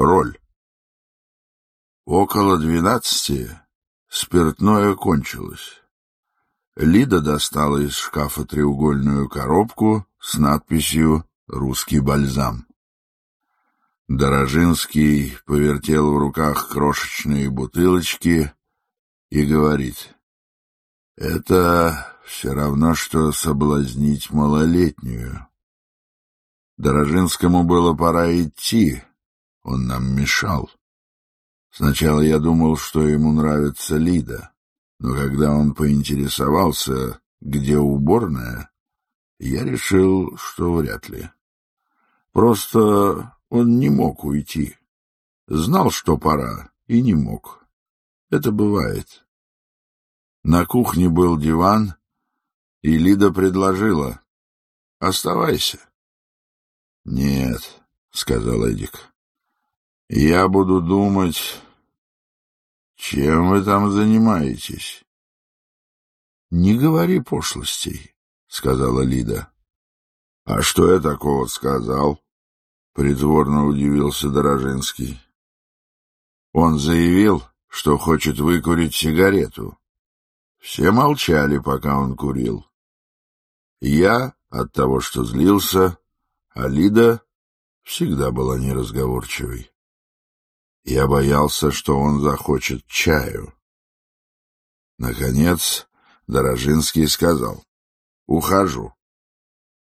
Роль. Около двенадцати спиртное кончилось. Лида достала из шкафа треугольную коробку с надписью «Русский бальзам». Дорожинский повертел в руках крошечные бутылочки и говорит, «Это все равно, что соблазнить малолетнюю». Дорожинскому было пора идти, он нам мешал. Сначала я думал, что ему нравится Лида, но когда он поинтересовался, где уборная, я решил, что вряд ли. Просто он не мог уйти. Знал, что пора, и не мог. Это бывает. На кухне был диван, и Лида предложила. — Оставайся. — Нет, — сказал Эдик. — Я буду думать... Чем вы там занимаетесь? — Не говори пошлостей, — сказала Лида. — А что я такого сказал? — притворно удивился Дорожинский. Он заявил, что хочет выкурить сигарету. Все молчали, пока он курил. Я от того, что злился, а Лида всегда была неразговорчивой. Я боялся, что он захочет чаю. Наконец, Дорожинский сказал, «Ухожу».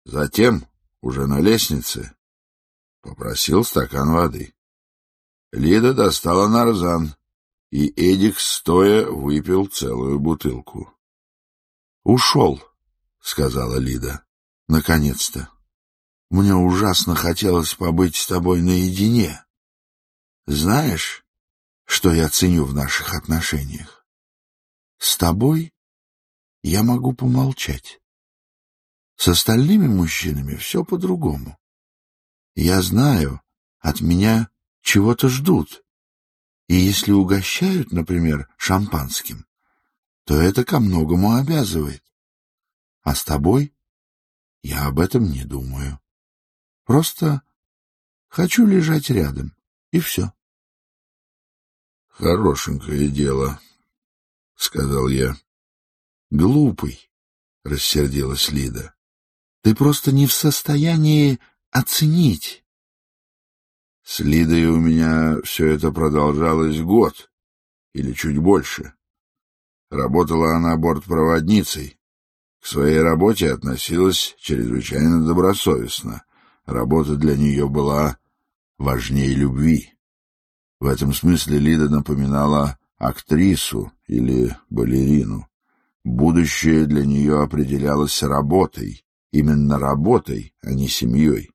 Затем, уже на лестнице, попросил стакан воды. Лида достала нарзан, и Эдик стоя выпил целую бутылку. «Ушел», — сказала Лида, — «наконец-то. Мне ужасно хотелось побыть с тобой наедине». Знаешь, что я ценю в наших отношениях? С тобой я могу помолчать. С остальными мужчинами все по-другому. Я знаю, от меня чего-то ждут. И если угощают, например, шампанским, то это ко многому обязывает. А с тобой я об этом не думаю. Просто хочу лежать рядом и все. — Хорошенькое дело, — сказал я. — Глупый, — рассердилась Лида. — Ты просто не в состоянии оценить. С Лидой у меня все это продолжалось год или чуть больше. Работала она бортпроводницей. К своей работе относилась чрезвычайно добросовестно. Работа для нее была важнее любви. В этом смысле Лида напоминала актрису или балерину. Будущее для нее определялось работой, именно работой, а не семьей.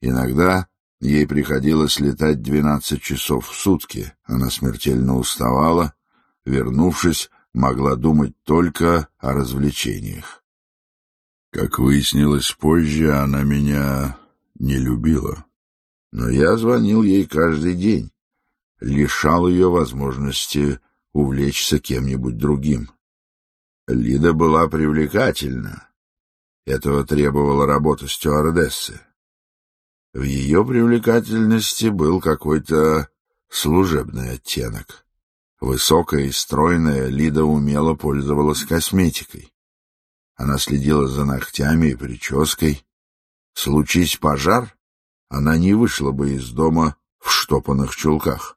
Иногда ей приходилось летать двенадцать часов в сутки, она смертельно уставала, вернувшись, могла думать только о развлечениях. Как выяснилось позже, она меня не любила но я звонил ей каждый день, лишал ее возможности увлечься кем-нибудь другим. Лида была привлекательна. Этого требовала работа стюардессы. В ее привлекательности был какой-то служебный оттенок. Высокая и стройная, Лида умело пользовалась косметикой. Она следила за ногтями и прической. Случись пожар, она не вышла бы из дома в штопанных чулках.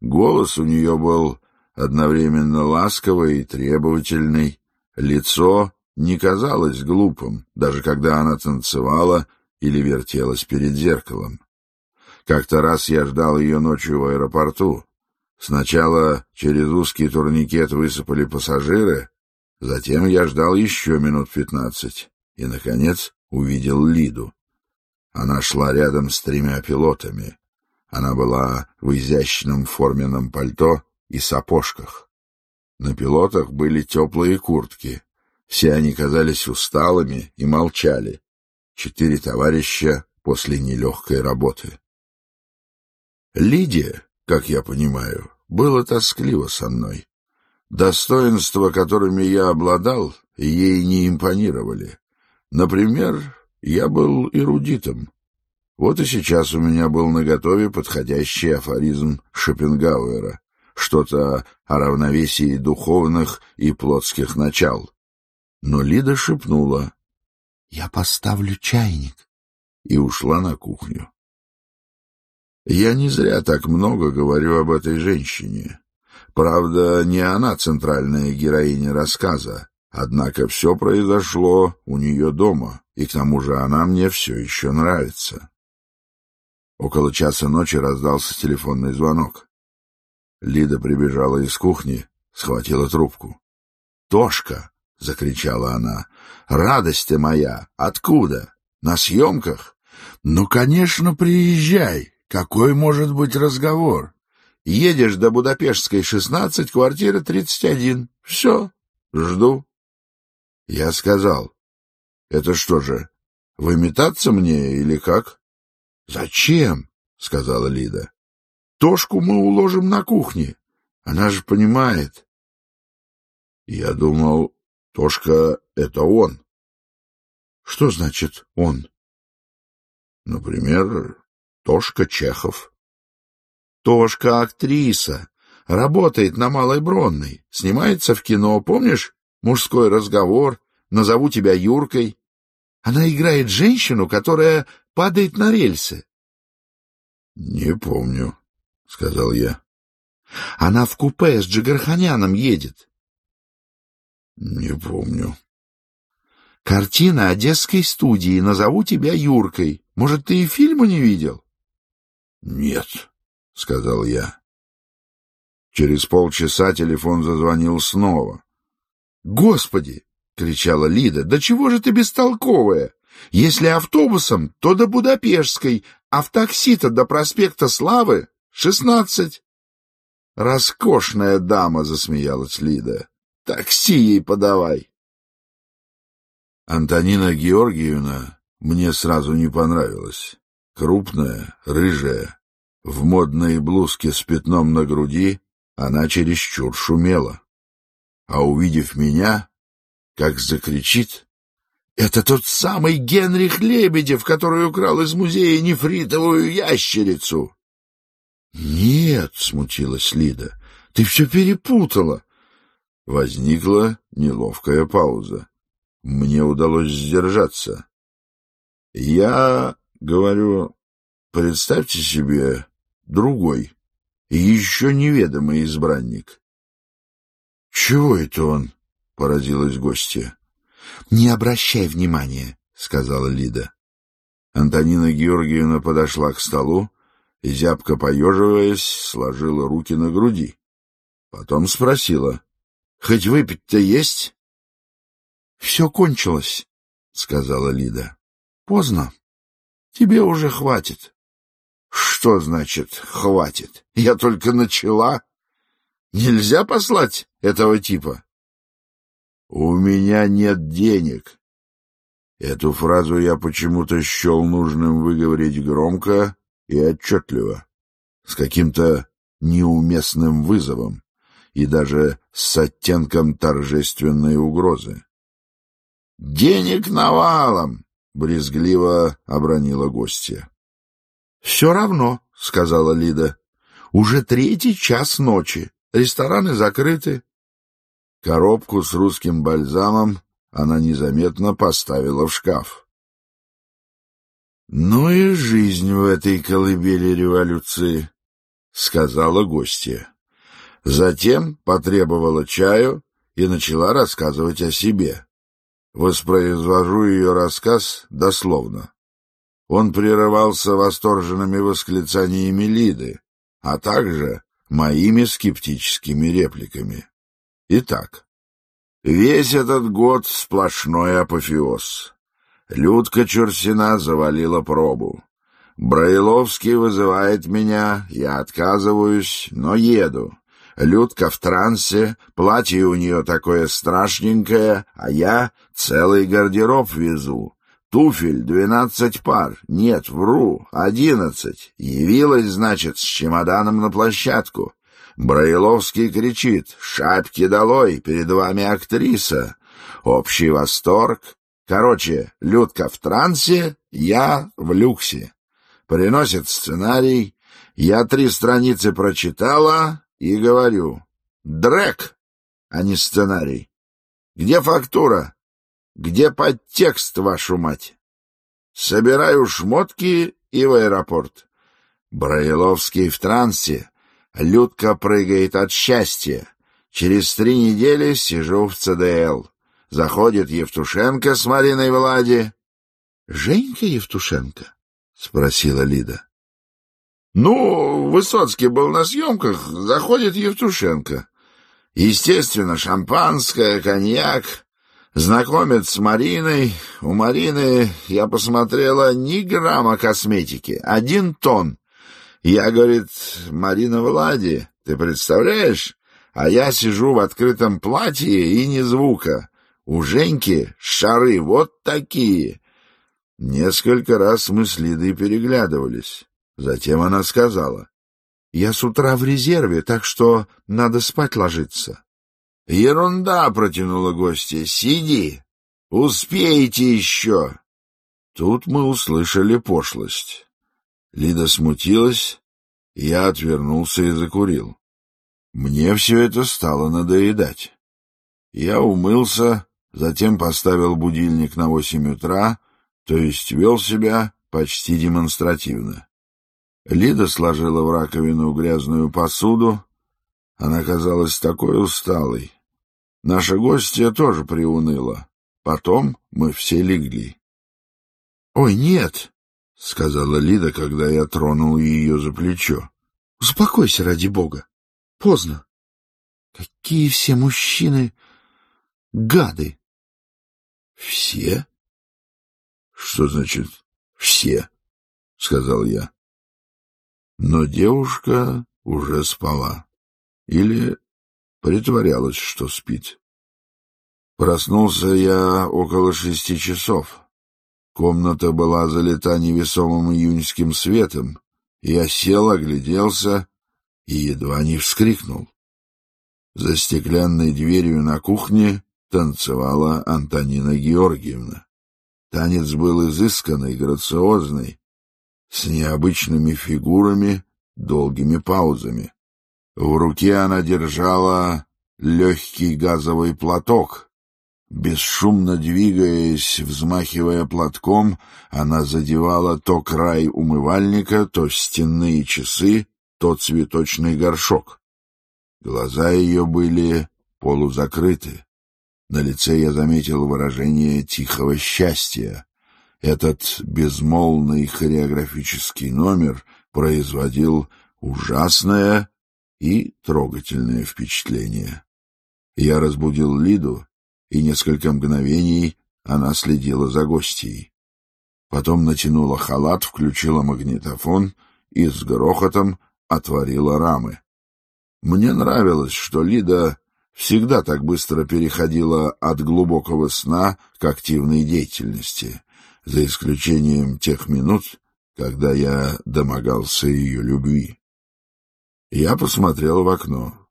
Голос у нее был одновременно ласковый и требовательный, лицо не казалось глупым, даже когда она танцевала или вертелась перед зеркалом. Как-то раз я ждал ее ночью в аэропорту. Сначала через узкий турникет высыпали пассажиры, затем я ждал еще минут пятнадцать и, наконец, увидел Лиду. Она шла рядом с тремя пилотами. Она была в изящном форменном пальто и сапожках. На пилотах были теплые куртки. Все они казались усталыми и молчали. Четыре товарища после нелегкой работы. Лидия, как я понимаю, было тоскливо со мной. Достоинства, которыми я обладал, ей не импонировали. Например, я был эрудитом. Вот и сейчас у меня был наготове подходящий афоризм Шопенгауэра, что-то о равновесии духовных и плотских начал. Но Лида шепнула «Я поставлю чайник» и ушла на кухню. Я не зря так много говорю об этой женщине. Правда, не она центральная героиня рассказа, однако все произошло у нее дома, и к тому же она мне все еще нравится. Около часа ночи раздался телефонный звонок. Лида прибежала из кухни, схватила трубку. «Тошка!» — закричала она. «Радость ты моя! Откуда? На съемках? Ну, конечно, приезжай! Какой может быть разговор? Едешь до Будапештской, 16, квартира 31. Все, жду». Я сказал, «Это что же, выметаться мне или как?» «Зачем?» — сказала Лида. «Тошку мы уложим на кухне. Она же понимает». Я думал, Тошка — это он. Что значит «он»? Например, Тошка Чехов. Тошка — актриса. Работает на Малой Бронной. Снимается в кино, помнишь? Мужской разговор. Назову тебя Юркой. Она играет женщину, которая падает на рельсы. — Не помню, — сказал я. — Она в купе с Джигарханяном едет. — Не помню. — Картина Одесской студии «Назову тебя Юркой». Может, ты и фильма не видел? — Нет, — сказал я. Через полчаса телефон зазвонил снова. — Господи! — кричала Лида. — Да чего же ты бестолковая? Если автобусом, то до Будапештской, а в такси-то до проспекта Славы шестнадцать. Роскошная дама, засмеялась Лида. Такси ей подавай. Антонина Георгиевна мне сразу не понравилась. Крупная, рыжая, в модной блузке с пятном на груди, она чересчур шумела. А увидев меня, как закричит, это тот самый Генрих Лебедев, который украл из музея нефритовую ящерицу. — Нет, — смутилась Лида, — ты все перепутала. Возникла неловкая пауза. Мне удалось сдержаться. Я говорю, представьте себе другой, еще неведомый избранник. — Чего это он? — поразилась гостья. Не обращай внимания, — сказала Лида. Антонина Георгиевна подошла к столу и, зябко поеживаясь, сложила руки на груди. Потом спросила, — Хоть выпить-то есть? — Все кончилось, — сказала Лида. — Поздно. Тебе уже хватит. — Что значит «хватит»? Я только начала. Нельзя послать этого типа? «У меня нет денег». Эту фразу я почему-то счел нужным выговорить громко и отчетливо, с каким-то неуместным вызовом и даже с оттенком торжественной угрозы. «Денег навалом!» — брезгливо обронила гостья. «Все равно», — сказала Лида. «Уже третий час ночи. Рестораны закрыты. Коробку с русским бальзамом она незаметно поставила в шкаф. «Ну и жизнь в этой колыбели революции», — сказала гостья. Затем потребовала чаю и начала рассказывать о себе. Воспроизвожу ее рассказ дословно. Он прерывался восторженными восклицаниями Лиды, а также моими скептическими репликами. Итак, весь этот год сплошной апофеоз. Людка Чурсина завалила пробу. Браиловский вызывает меня, я отказываюсь, но еду. Людка в трансе, платье у нее такое страшненькое, а я целый гардероб везу. Туфель двенадцать пар, нет, вру, одиннадцать. Явилась, значит, с чемоданом на площадку. Браиловский кричит «Шапки долой! Перед вами актриса!» Общий восторг. Короче, Людка в трансе, я в люксе. приносит сценарий, я три страницы прочитала и говорю «Дрэк», а не сценарий. Где фактура? Где подтекст, вашу мать? Собираю шмотки и в аэропорт. Браиловский в трансе. Людка прыгает от счастья. Через три недели сижу в ЦДЛ. Заходит Евтушенко с Мариной Влади. — Женька Евтушенко? — спросила Лида. — Ну, Высоцкий был на съемках, заходит Евтушенко. Естественно, шампанское, коньяк. Знакомец с Мариной. У Марины, я посмотрела, ни грамма косметики, один тон. Я, говорит, Марина Влади, ты представляешь? А я сижу в открытом платье и ни звука. У Женьки шары вот такие. Несколько раз мы с Лидой переглядывались. Затем она сказала. — Я с утра в резерве, так что надо спать ложиться. — Ерунда, — протянула гостья. — Сиди. Успеете еще. Тут мы услышали пошлость. Лида смутилась, я отвернулся и закурил. Мне все это стало надоедать. Я умылся, затем поставил будильник на восемь утра, то есть вел себя почти демонстративно. Лида сложила в раковину грязную посуду. Она казалась такой усталой. Наша гостья тоже приуныла. Потом мы все легли. — Ой, нет, — сказала Лида, когда я тронул ее за плечо. — Успокойся, ради бога. Поздно. Какие все мужчины гады! — Все? — Что значит «все»? — сказал я. Но девушка уже спала. Или притворялась, что спит. Проснулся я около шести часов. Комната была залита невесомым июньским светом. Я сел, огляделся и едва не вскрикнул. За стеклянной дверью на кухне танцевала Антонина Георгиевна. Танец был изысканный, грациозный, с необычными фигурами, долгими паузами. В руке она держала легкий газовый платок, Бесшумно двигаясь, взмахивая платком, она задевала то край умывальника, то стенные часы, то цветочный горшок. Глаза ее были полузакрыты. На лице я заметил выражение тихого счастья. Этот безмолвный хореографический номер производил ужасное и трогательное впечатление. Я разбудил Лиду, и несколько мгновений она следила за гостьей. Потом натянула халат, включила магнитофон и с грохотом отворила рамы. Мне нравилось, что Лида всегда так быстро переходила от глубокого сна к активной деятельности, за исключением тех минут, когда я домогался ее любви. Я посмотрел в окно.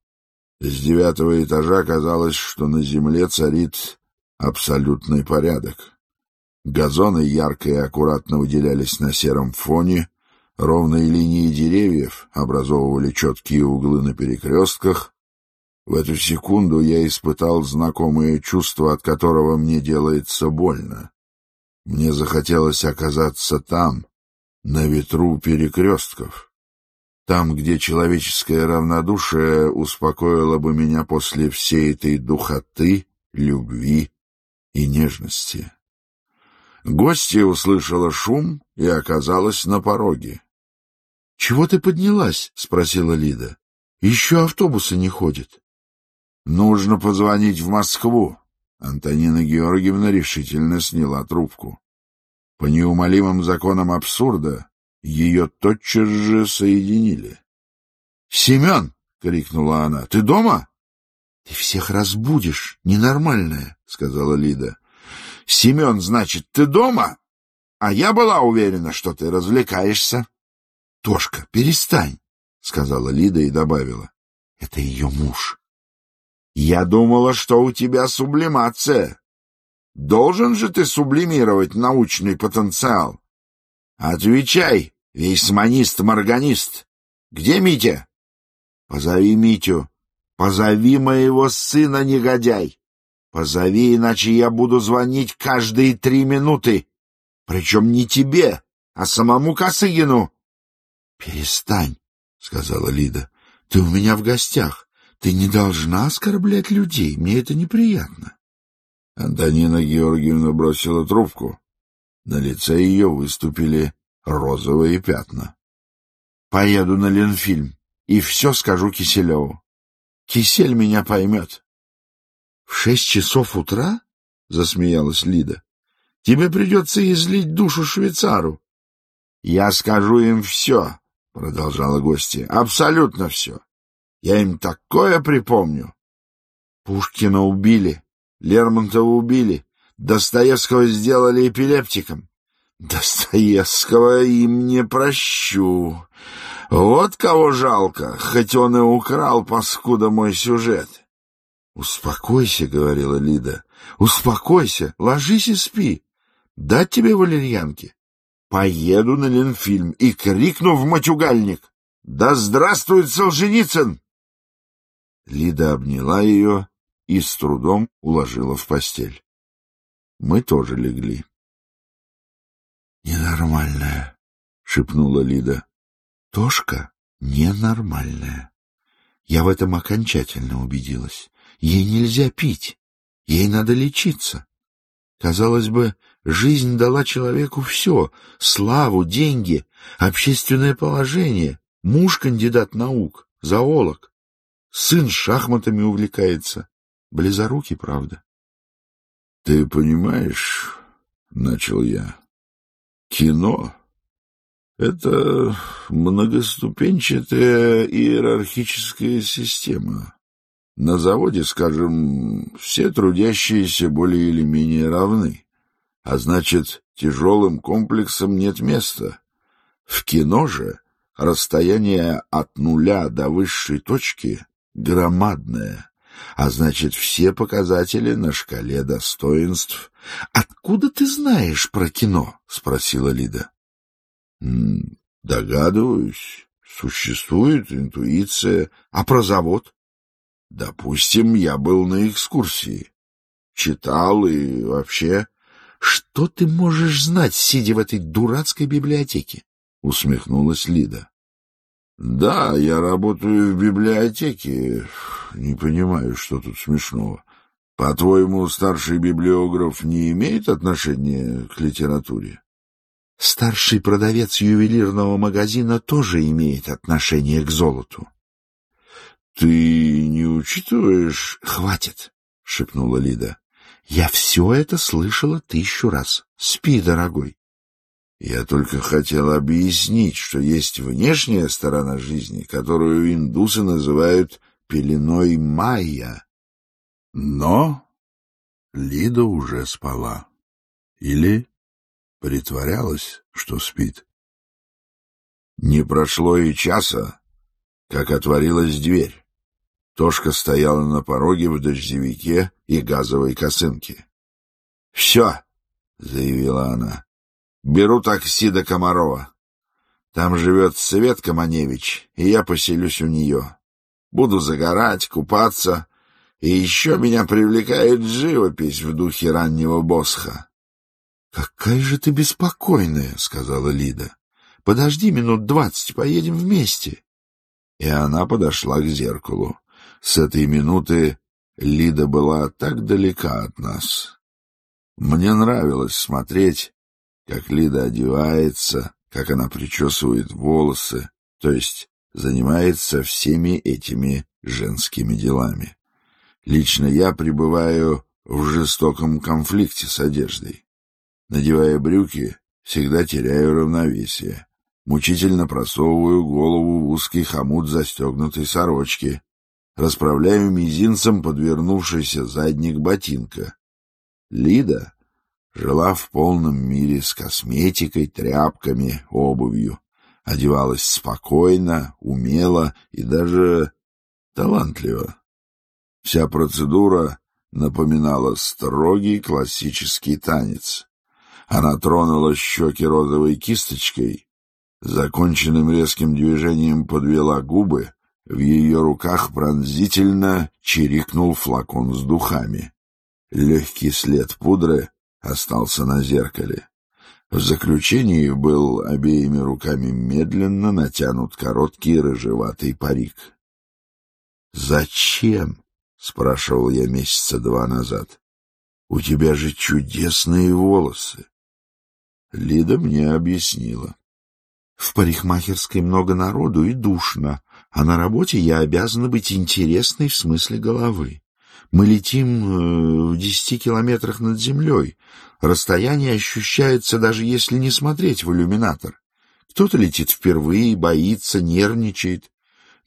С девятого этажа казалось, что на земле царит абсолютный порядок. Газоны ярко и аккуратно выделялись на сером фоне, ровные линии деревьев образовывали четкие углы на перекрестках. В эту секунду я испытал знакомое чувство, от которого мне делается больно. Мне захотелось оказаться там, на ветру перекрестков. Там, где человеческое равнодушие успокоило бы меня после всей этой духоты, любви и нежности. Гостья услышала шум и оказалась на пороге. — Чего ты поднялась? — спросила Лида. — Еще автобусы не ходят. — Нужно позвонить в Москву. Антонина Георгиевна решительно сняла трубку. По неумолимым законам абсурда ее тотчас же соединили. — Семен! — крикнула она. — Ты дома? — Ты всех разбудишь, ненормальная, — сказала Лида. — Семен, значит, ты дома? А я была уверена, что ты развлекаешься. — Тошка, перестань, — сказала Лида и добавила. — Это ее муж. — Я думала, что у тебя сублимация. Должен же ты сублимировать научный потенциал. Отвечай, Весьманист-морганист! Где Митя? Позови Митю. Позови моего сына, негодяй. Позови, иначе я буду звонить каждые три минуты. Причем не тебе, а самому Косыгину. — Перестань, — сказала Лида. — Ты у меня в гостях. Ты не должна оскорблять людей. Мне это неприятно. Антонина Георгиевна бросила трубку. На лице ее выступили розовые пятна. — Поеду на Ленфильм и все скажу Киселеву. Кисель меня поймет. — В шесть часов утра? — засмеялась Лида. — Тебе придется излить душу швейцару. — Я скажу им все, — продолжала гостья, — абсолютно все. Я им такое припомню. Пушкина убили, Лермонтова убили, Достоевского сделали эпилептиком. Достоевского им не прощу. Вот кого жалко, хоть он и украл, паскуда, мой сюжет. — Успокойся, — говорила Лида, — успокойся, ложись и спи. Дать тебе валерьянки? Поеду на Ленфильм и крикну в матюгальник. «Да здравствует Солженицын!» Лида обняла ее и с трудом уложила в постель. Мы тоже легли. «Ненормальная», — шепнула Лида. «Тошка ненормальная. Я в этом окончательно убедилась. Ей нельзя пить, ей надо лечиться. Казалось бы, жизнь дала человеку все — славу, деньги, общественное положение, муж кандидат наук, зоолог, сын шахматами увлекается. Близорукий, правда. — Ты понимаешь, — начал я, — кино — это многоступенчатая иерархическая система. На заводе, скажем, все трудящиеся более или менее равны, а значит, тяжелым комплексам нет места. В кино же расстояние от нуля до высшей точки громадное, а значит, все показатели на шкале достоинств. — Откуда ты знаешь про кино? — спросила Лида. — Догадываюсь. Существует интуиция. А про завод? Допустим, я был на экскурсии. Читал и вообще... — Что ты можешь знать, сидя в этой дурацкой библиотеке? — усмехнулась Лида. — Да, я работаю в библиотеке. Не понимаю, что тут смешного. По-твоему, старший библиограф не имеет отношения к литературе? Старший продавец ювелирного магазина тоже имеет отношение к золоту. Ты не учитываешь... Хватит, шепнула Лида. Я все это слышала тысячу раз. Спи, дорогой. Я только хотел объяснить, что есть внешняя сторона жизни, которую индусы называют пеленой майя. Но Лида уже спала. Или притворялась, что спит. Не прошло и часа, как отворилась дверь. Тошка стояла на пороге в дождевике и газовой косынке. — Все, — заявила она, — беру такси до Комарова. Там живет Светка Маневич, и я поселюсь у нее. Буду загорать, купаться, и еще меня привлекает живопись в духе раннего босха. — Какая же ты беспокойная, — сказала Лида. — Подожди минут двадцать, поедем вместе. И она подошла к зеркалу. С этой минуты Лида была так далека от нас. Мне нравилось смотреть, как Лида одевается, как она причесывает волосы, то есть занимается всеми этими женскими делами. Лично я пребываю в жестоком конфликте с одеждой. Надевая брюки, всегда теряю равновесие. Мучительно просовываю голову в узкий хомут застегнутой сорочки, расправляю мизинцем подвернувшийся задник ботинка. Лида жила в полном мире с косметикой, тряпками, обувью. Одевалась спокойно, умело и даже талантливо. Вся процедура напоминала строгий классический танец. Она тронула щеки розовой кисточкой, Законченным резким движением подвела губы, в ее руках пронзительно чирикнул флакон с духами. Легкий след пудры остался на зеркале. В заключении был обеими руками медленно натянут короткий рыжеватый парик. «Зачем?» — спрашивал я месяца два назад. «У тебя же чудесные волосы!» Лида мне объяснила. «В парикмахерской много народу и душно, а на работе я обязана быть интересной в смысле головы. Мы летим э, в десяти километрах над землей. Расстояние ощущается, даже если не смотреть в иллюминатор. Кто-то летит впервые, боится, нервничает,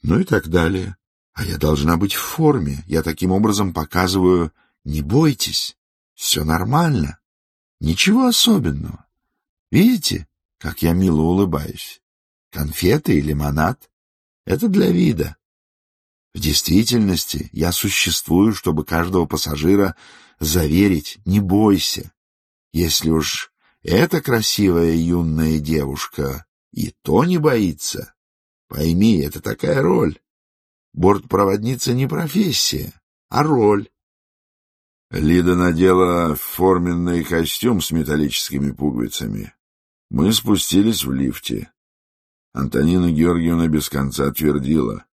ну и так далее. А я должна быть в форме. Я таким образом показываю «не бойтесь, все нормально, ничего особенного». Видите, как я мило улыбаюсь? Конфеты и лимонад — это для вида. В действительности я существую, чтобы каждого пассажира заверить «не бойся». Если уж эта красивая юная девушка и то не боится, пойми, это такая роль. Бортпроводница не профессия, а роль. Лида надела форменный костюм с металлическими пуговицами. Мы спустились в лифте. Антонина Георгиевна без конца твердила.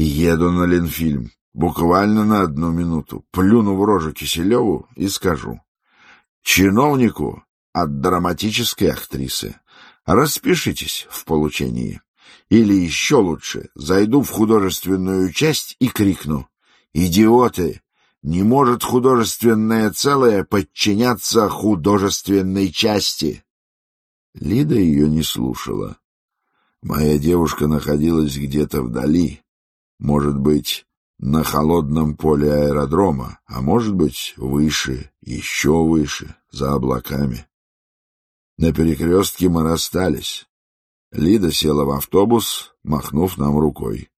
Еду на Ленфильм. Буквально на одну минуту. Плюну в рожу Киселеву и скажу. Чиновнику от драматической актрисы. Распишитесь в получении. Или еще лучше, зайду в художественную часть и крикну. «Идиоты! Не может художественное целое подчиняться художественной части!» Лида ее не слушала. Моя девушка находилась где-то вдали, может быть, на холодном поле аэродрома, а может быть, выше, еще выше, за облаками. На перекрестке мы расстались. Лида села в автобус, махнув нам рукой.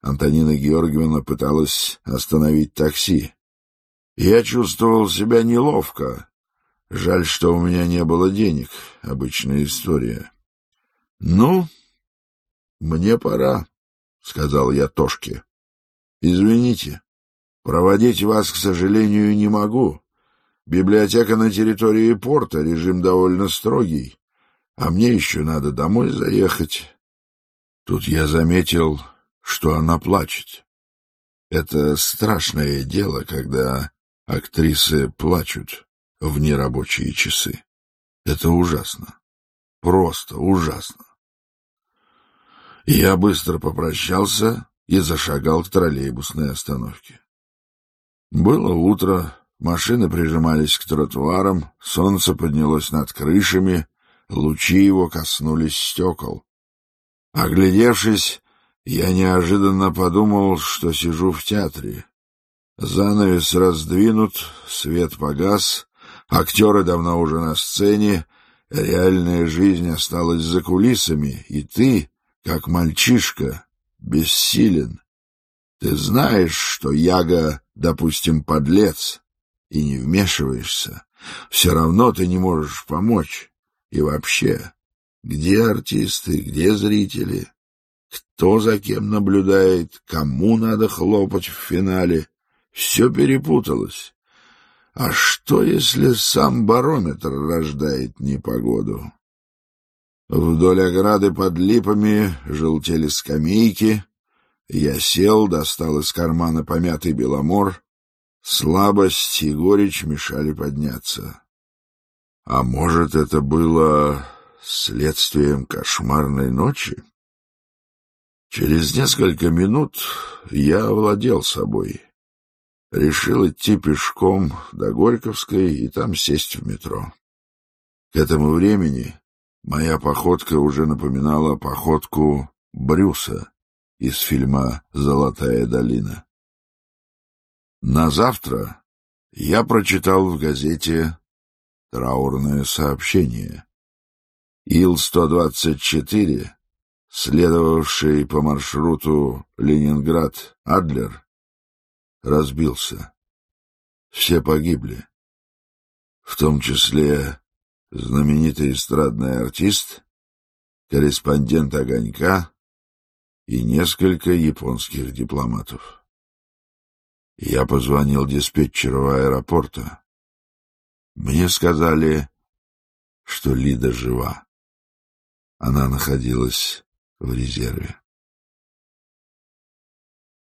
Антонина Георгиевна пыталась остановить такси. Я чувствовал себя неловко. Жаль, что у меня не было денег. Обычная история. — Ну, мне пора, — сказал я Тошке. — Извините, проводить вас, к сожалению, не могу. Библиотека на территории порта, режим довольно строгий, а мне еще надо домой заехать. Тут я заметил, что она плачет. Это страшное дело, когда актрисы плачут в нерабочие часы. Это ужасно. Просто ужасно. Я быстро попрощался и зашагал к троллейбусной остановке. Было утро, машины прижимались к тротуарам, солнце поднялось над крышами, лучи его коснулись стекол. Оглядевшись, я неожиданно подумал, что сижу в театре. Занавес раздвинут, свет погас, актеры давно уже на сцене, реальная жизнь осталась за кулисами, и ты, как мальчишка, бессилен. Ты знаешь, что Яга, допустим, подлец, и не вмешиваешься. Все равно ты не можешь помочь. И вообще, где артисты, где зрители? Кто за кем наблюдает, кому надо хлопать в финале? Все перепуталось. А что, если сам барометр рождает непогоду? Вдоль ограды под липами желтели скамейки. Я сел, достал из кармана помятый беломор. Слабость и горечь мешали подняться. А может, это было следствием кошмарной ночи? Через несколько минут я овладел собой. Решил идти пешком до Горьковской и там сесть в метро. К этому времени Моя походка уже напоминала походку Брюса из фильма «Золотая долина». На завтра я прочитал в газете траурное сообщение. Ил-124, следовавший по маршруту Ленинград-Адлер, разбился. Все погибли, в том числе знаменитый эстрадный артист корреспондент «Огонька» и несколько японских дипломатов. Я позвонил диспетчеру аэропорта. Мне сказали, что Лида жива. Она находилась в резерве.